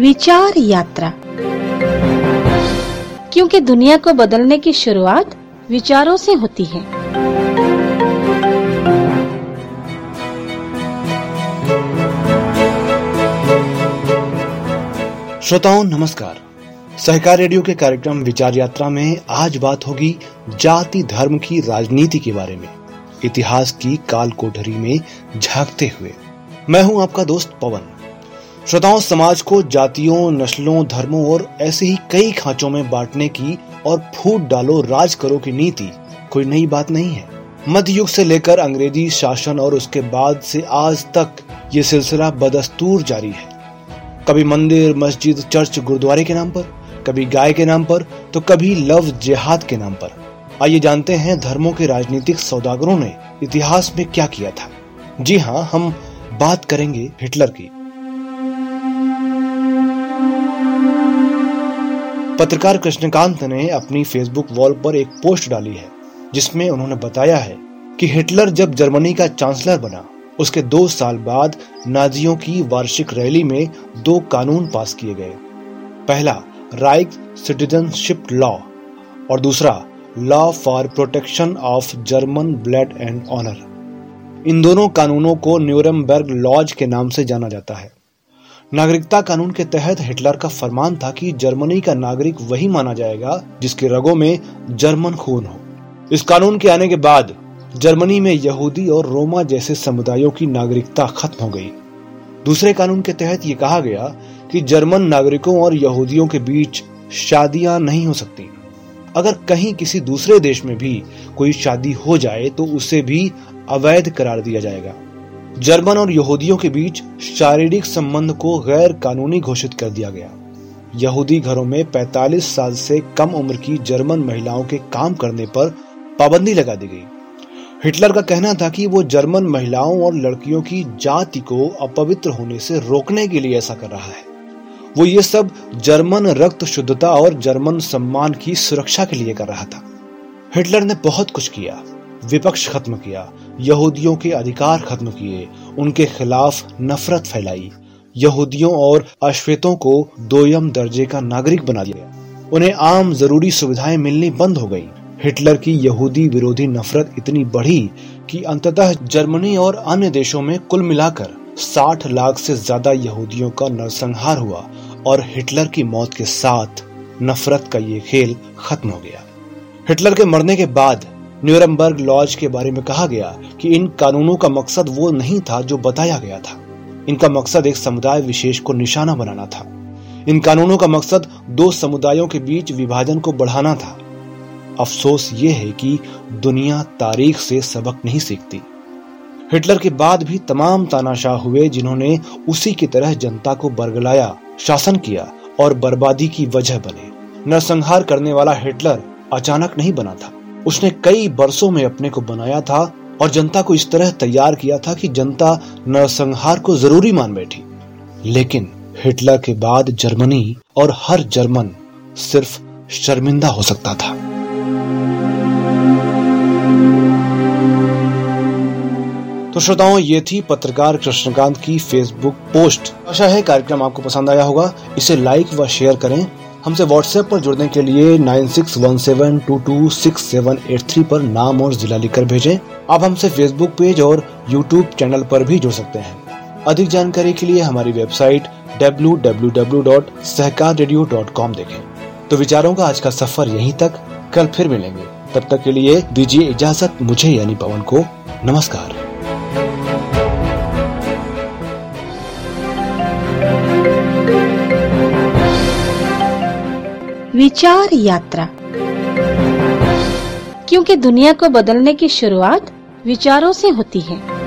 विचार यात्रा। क्योंकि दुनिया को बदलने की शुरुआत विचारों से होती है। श्रोताओं, नमस्कार। सहकार रेडियो के कार्यक्रम विचार यात्रा में आज बात होगी जाति धर्म की राजनीति के बारे में। इतिहास की काल कोठरी में झांकते हुए। मैं हूँ आपका दोस्त पवन। श्रोताओं, समाज को जातियों, नस्लों, धर्मों और ऐसे ही कई खांचों में बांटने की और फूट डालो राज करो की नीति कोई नई बात नहीं है। मध्य युग से लेकर अंग्रेज़ी शासन और उसके बाद से आज तक ये सिलसिला बदस्तूर जारी है। कभी मंदिर, मस्जिद, चर्च, गुरुद्वारे के नाम पर, कभी गाय के नाम पर तो कभी लव जिहाद के नाम पर। आइए जानते हैं धर्मों के राजनीतिक सौदागरों ने इतिहास में क्या किया था। जी हाँ हम बात करेंगे हिटलर की। पत्रकार कृष्णकांत ने अपनी फेसबुक वॉल पर एक पोस्ट डाली है, जिसमें उन्होंने बताया है कि हिटलर जब जर्मनी का चांसलर बना, उसके दो साल बाद नाजियों की वार्षिक रैली में दो कानून पास किए गए। पहला राइट सिटीजनशिप लॉ और दूसरा law for protection of German blood and honour इन दोनों कानूनों को न्यूरमबर्ग लॉज के नाम से जाना जाता है। नागरिकता कानून के तहत हिटलर का फरमान था कि जर्मनी का नागरिक वही माना जाएगा जिसके रगों में जर्मन खून हो। इस कानून के आने के बाद जर्मनी में यहूदी और रोमा जैसे समुदायों की नागरिकता खत्म हो गई। दूसरे कानून के तहत ये कहा गया कि जर्मन नागरिकों और यहूदियों के बीच शादियाँ नहीं हो सकती। अगर कहीं किसी दूसरे देश में भी कोई शादी हो जाए तो उसे भी अवैध करार दिया जाएगा। जर्मन और यहूदियों के बीच शारीरिक संबंध को गैर कानूनी घोषित कर दिया गया। यहूदी घरों में 45 साल से कम उम्र की जर्मन महिलाओं के काम करने पर पाबंदी लगा दी गई। हिटलर का कहना था कि वो जर्मन महिलाओं और लड़कियों की जाति को अपवित्र होने से रोकने के लिए ऐसा कर रहा है। वो ये सब जर्मन रक्त शुद्धता और जर्मन सम्मान की सुरक्षा के लिए कर रहा था। हिटलर ने बहुत कुछ किया। विपक्ष खत्म किया, यहूदियों के अधिकार खत्म किए, उनके खिलाफ नफरत फैलाई। यहूदियों और अश्वेतों को दोयम दर्जे का नागरिक बना दिया उन्हें आम ज़रूरी सुविधाएँ मिलनी बंद हो गई। हिटलर की यहूदी विरोधी नफरत इतनी बढ़ी कि अंततः जर्मनी और अन्य देशों में कुल मिलाकर 60 लाख से ज़्यादा यहूदियों का नरसंहार हुआ और हिटलर की मौत के साथ नफरत का ये खेल खत्म हो गया। हिटलर के मरने के बाद न्यूरमबर्ग लॉज के बारे में कहा गया कि इन कानूनों का मकसद वो नहीं था जो बताया गया था। इनका मकसद एक समुदाय विशेष को निशाना बनाना था। इन कानूनों का मकसद दो समुदायों के बीच विभाजन को बढ़ाना था। अफसोस ये है कि दुनिया तारीख से सबक नहीं सीखती। हिटलर के बाद भी तमाम तानाशाह हुए जिन्होंने उसी की तरह जनता को बरगलाया, शासन किया और बर्बादी की वजह बने। नरसंहार करने वाला हिटलर अचानक नहीं बना था। उसने कई बरसों में अपने को बनाया था और जनता को इस तरह तैयार किया था कि जनता नरसंहार को ज़रूरी मान बैठी। लेकिन हिटलर के बाद जर्मनी और हर जर्मन सिर्फ़ शर्मिंदा हो सकता था। तो श्रोताओं, ये थी पत्रकार कृष्णकांत की फेसबुक पोस्ट। आशा है कार्यक्रम आपको पसंद आया होगा। इसे लाइक व शेयर करें। हमसे व्हाट्सएप पर जुड़ने के लिए nine six one seven two two six seven eight three पर नाम और जिला लिखकर भेजें। आप हमसे फेसबुक पेज और यूट्यूब चैनल पर भी जुड़ सकते हैं। अधिक जानकारी के लिए हमारी वेबसाइट www.सहकाररेडियो.com देखें। तो विचारों का आज का सफ़र यहीं तक। कल फिर मिलेंगे। तब तक के लिए दीजिए इजाज़त। मुझे यानी पवन को नमस्कार। विचार यात्रा। क्योंकि दुनिया को बदलने की शुरुआत विचारों से होती है।